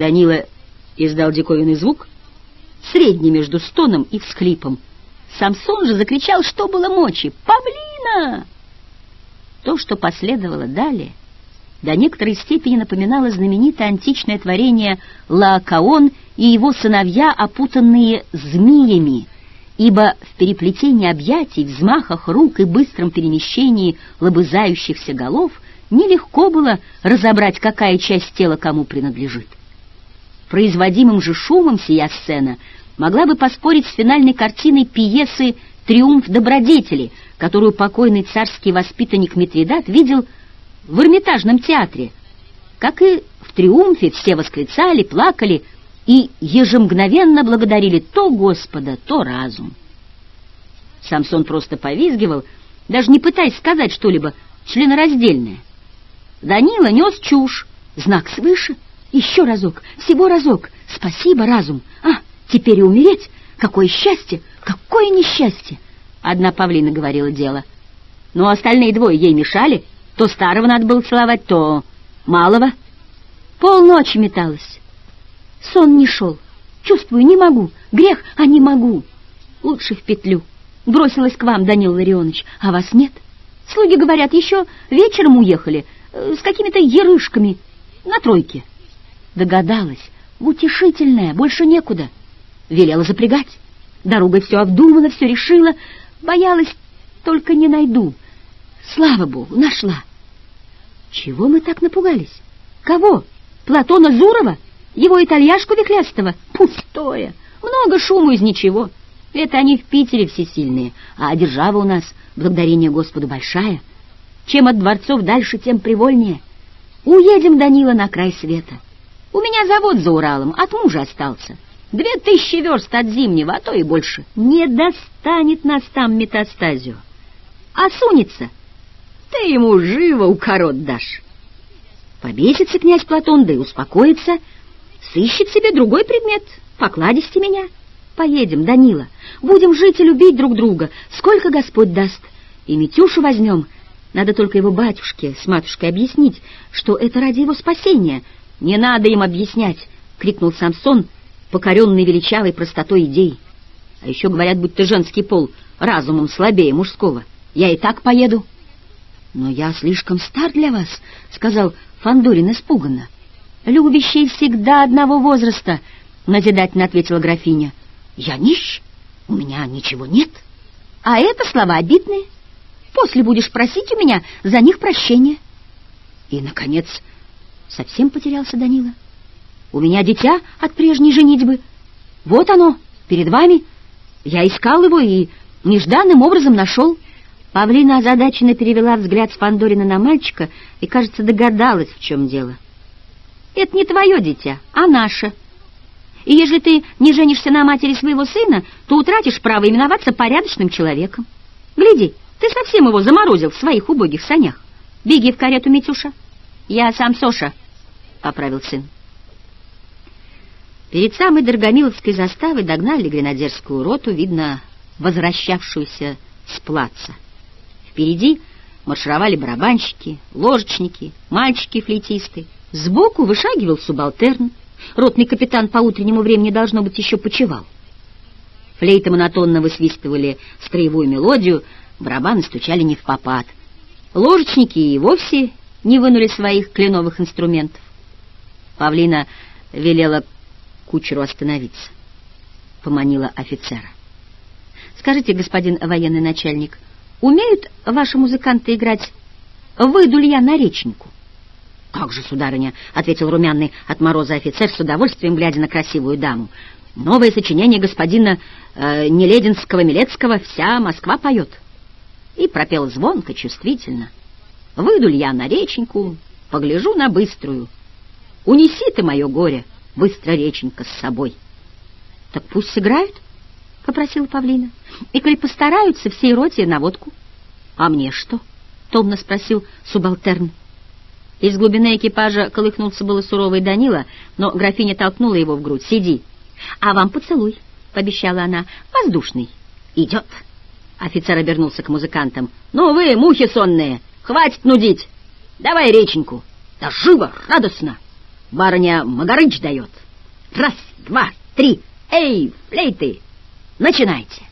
Данила издал диковинный звук, средний между стоном и всхлипом. Самсон же закричал, что было мочи. «Павлина!» То, что последовало далее, до некоторой степени напоминало знаменитое античное творение Лаокаон и его сыновья, опутанные змеями, ибо в переплетении объятий, взмахах рук и быстром перемещении лобызающихся голов нелегко было разобрать, какая часть тела кому принадлежит. Производимым же шумом сия сцена могла бы поспорить с финальной картиной пьесы «Триумф добродетели», которую покойный царский воспитанник Митридат видел в Эрмитажном театре. Как и в «Триумфе» все восклицали, плакали и ежемгновенно благодарили то Господа, то разум. Самсон просто повизгивал, даже не пытаясь сказать что-либо членораздельное. Данила нес чушь, знак свыше — еще разок, всего разок. Спасибо, разум. А, теперь и умереть? Какое счастье, какое несчастье! Одна павлина говорила дело. Но остальные двое ей мешали. То старого надо было целовать, то малого. Полночи металась. Сон не шел. Чувствую, не могу. Грех, а не могу. Лучше в петлю. Бросилась к вам, Данил Ларионович, а вас нет. Слуги говорят, еще вечером уехали э, с какими-то ерышками на тройке. Догадалась. Утешительная, больше некуда. Велела запрягать. Дорогой все обдумала, все решила. Боялась, только не найду. Слава богу, нашла. Чего мы так напугались? Кого? Платона Зурова? Его итальяшку Вихлястого? Пустое. Много шуму из ничего. Это они в Питере всесильные, а держава у нас, благодарение Господу, большая. Чем от дворцов дальше, тем привольнее. Уедем, Данила, на край света. У меня завод за Уралом, от мужа остался. Две тысячи верст от зимнего, а то и больше. Не достанет нас там метастазию. А сунется, ты ему живо укорот дашь. Побесится князь Платон, да и успокоится. Сыщет себе другой предмет, покладисти меня. Поедем, Данила, будем жить и любить друг друга, сколько Господь даст. И Митюшу возьмем. Надо только его батюшке с матушкой объяснить, что это ради его спасения — «Не надо им объяснять!» — крикнул Самсон, покоренный величавой простотой идей. «А еще говорят, будто женский пол разумом слабее мужского. Я и так поеду». «Но я слишком стар для вас», — сказал Фандорин испуганно. «Любящие всегда одного возраста», — назидательно ответила графиня. «Я нищ, у меня ничего нет. А это слова обидные. После будешь просить у меня за них прощения». И, наконец, Совсем потерялся Данила. У меня дитя от прежней женитьбы. Вот оно, перед вами. Я искал его и нежданным образом нашел. Павлина озадаченно перевела взгляд с Фандорина на мальчика и, кажется, догадалась, в чем дело. «Это не твое дитя, а наше. И если ты не женишься на матери своего сына, то утратишь право именоваться порядочным человеком. Гляди, ты совсем его заморозил в своих убогих санях. Беги в карету, Митюша». «Я сам Соша», — поправил сын. Перед самой Доргомиловской заставой догнали гренадерскую роту, видно, возвращавшуюся с плаца. Впереди маршировали барабанщики, ложечники, мальчики-флейтисты. Сбоку вышагивал субалтерн. Ротный капитан по утреннему времени, должно быть, еще почевал. Флейты монотонно высвистывали строевую мелодию, барабаны стучали не в попад. Ложечники и вовсе не вынули своих кленовых инструментов. Павлина велела кучеру остановиться. Поманила офицера. «Скажите, господин военный начальник, умеют ваши музыканты играть «Выйду ли я на речнику?» «Как же, сударыня», — ответил румяный от мороза офицер с удовольствием, глядя на красивую даму. «Новое сочинение господина э, Нелединского-Милецкого вся Москва поет». И пропел звонко, чувствительно. Выйду ли я на реченьку, погляжу на быструю. Унеси ты мое горе, быстро реченька, с собой. — Так пусть сыграют, — попросила Павлина. — И коль постараются всей роте на водку. — А мне что? — томно спросил субалтерн. Из глубины экипажа колыхнулся было суровый Данила, но графиня толкнула его в грудь. — Сиди. — А вам поцелуй, — пообещала она. — Воздушный. — Идет. Офицер обернулся к музыкантам. — Ну вы, мухи сонные! — Хватит нудить. Давай реченьку. Да живо, радостно. барыня Магарыч дает. Раз, два, три, эй, флейты, начинайте.